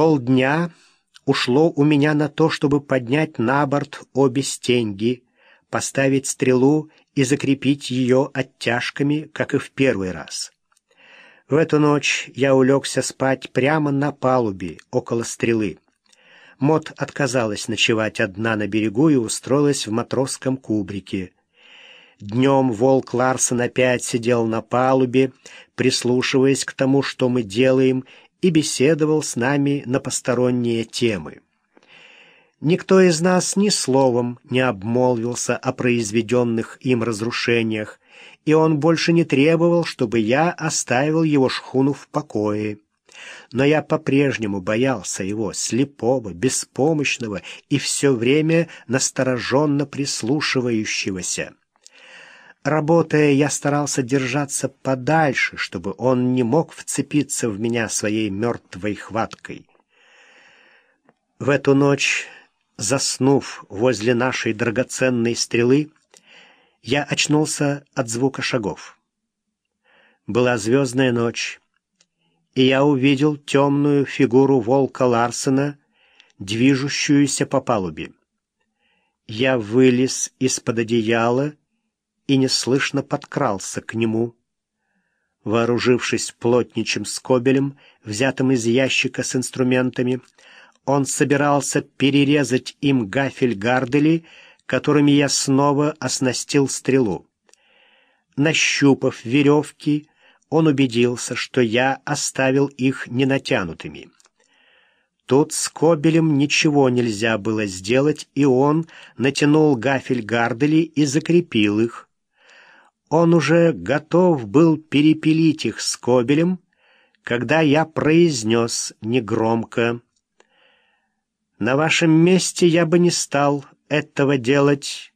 Полдня ушло у меня на то, чтобы поднять на борт обе стеньги, поставить стрелу и закрепить ее оттяжками, как и в первый раз. В эту ночь я улегся спать прямо на палубе, около стрелы. Мот отказалась ночевать одна на берегу и устроилась в матросском кубрике. Днем волк Ларсон опять сидел на палубе, прислушиваясь к тому, что мы делаем, и беседовал с нами на посторонние темы. Никто из нас ни словом не обмолвился о произведенных им разрушениях, и он больше не требовал, чтобы я оставил его шхуну в покое. Но я по-прежнему боялся его, слепого, беспомощного и все время настороженно прислушивающегося. Работая, я старался держаться подальше, чтобы он не мог вцепиться в меня своей мертвой хваткой. В эту ночь, заснув возле нашей драгоценной стрелы, я очнулся от звука шагов. Была звездная ночь, и я увидел темную фигуру волка Ларсена, движущуюся по палубе. Я вылез из-под одеяла и неслышно подкрался к нему. Вооружившись плотничим скобелем, взятым из ящика с инструментами, он собирался перерезать им гафель гардели, которыми я снова оснастил стрелу. Нащупав веревки, он убедился, что я оставил их ненатянутыми. Тут с Кобелем ничего нельзя было сделать, и он натянул гафель гардели и закрепил их. Он уже готов был перепилить их с Кобелем, когда я произнес негромко. «На вашем месте я бы не стал этого делать».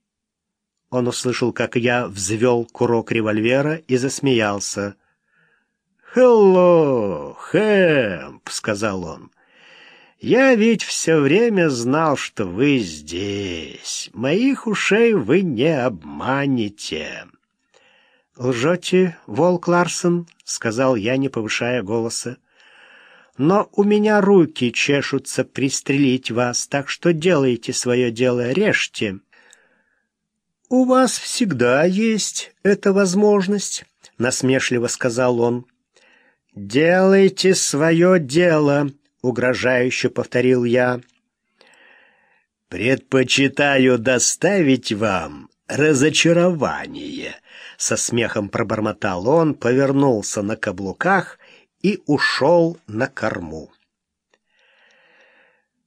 Он услышал, как я взвел курок револьвера и засмеялся. «Хелло, Хэмп», — сказал он. «Я ведь все время знал, что вы здесь. Моих ушей вы не обманете». «Лжете, Волк Ларсон», — сказал я, не повышая голоса. «Но у меня руки чешутся пристрелить вас, так что делайте свое дело, режьте». «У вас всегда есть эта возможность», — насмешливо сказал он. «Делайте свое дело», — угрожающе повторил я. «Предпочитаю доставить вам разочарование», со смехом пробормотал он, повернулся на каблуках и ушел на корму.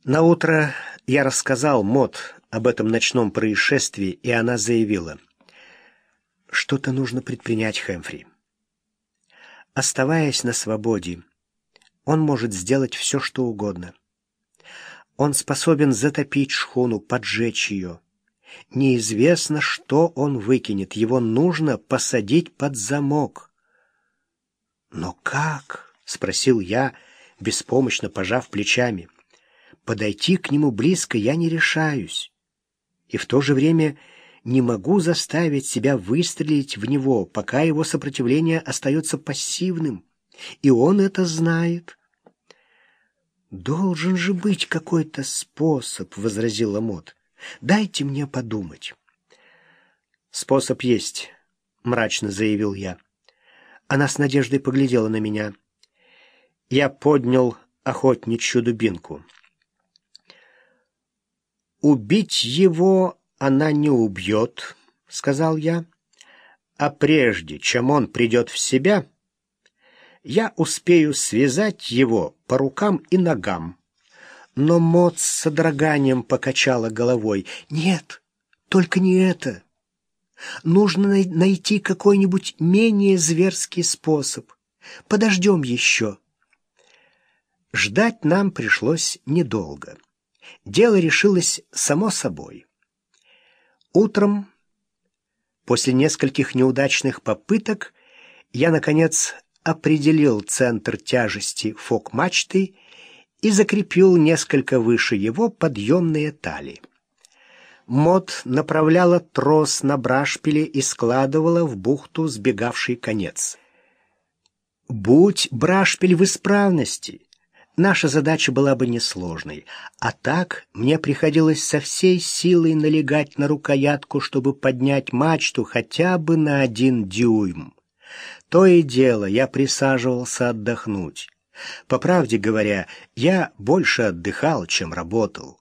На утро я рассказал Мот об этом ночном происшествии, и она заявила: "Что-то нужно предпринять, Хэмфри. Оставаясь на свободе, он может сделать все, что угодно. Он способен затопить шхуну, поджечь ее. Неизвестно, что он выкинет. Его нужно посадить под замок. «Но как?» — спросил я, беспомощно пожав плечами. «Подойти к нему близко я не решаюсь. И в то же время не могу заставить себя выстрелить в него, пока его сопротивление остается пассивным. И он это знает». «Должен же быть какой-то способ», — возразила Мот. Дайте мне подумать. Способ есть, мрачно заявил я. Она с надеждой поглядела на меня. Я поднял охотничью дубинку. Убить его она не убьет, сказал я. А прежде, чем он придет в себя, я успею связать его по рукам и ногам. Но Мот с содроганием покачала головой. «Нет, только не это. Нужно найти какой-нибудь менее зверский способ. Подождем еще». Ждать нам пришлось недолго. Дело решилось само собой. Утром, после нескольких неудачных попыток, я, наконец, определил центр тяжести фок-мачты и закрепил несколько выше его подъемные тали. Мод направляла трос на брашпиле и складывала в бухту сбегавший конец. Будь брашпиль в исправности, наша задача была бы несложной, а так мне приходилось со всей силой налегать на рукоятку, чтобы поднять мачту хотя бы на один дюйм. То и дело я присаживался отдохнуть. По правде говоря, я больше отдыхал, чем работал.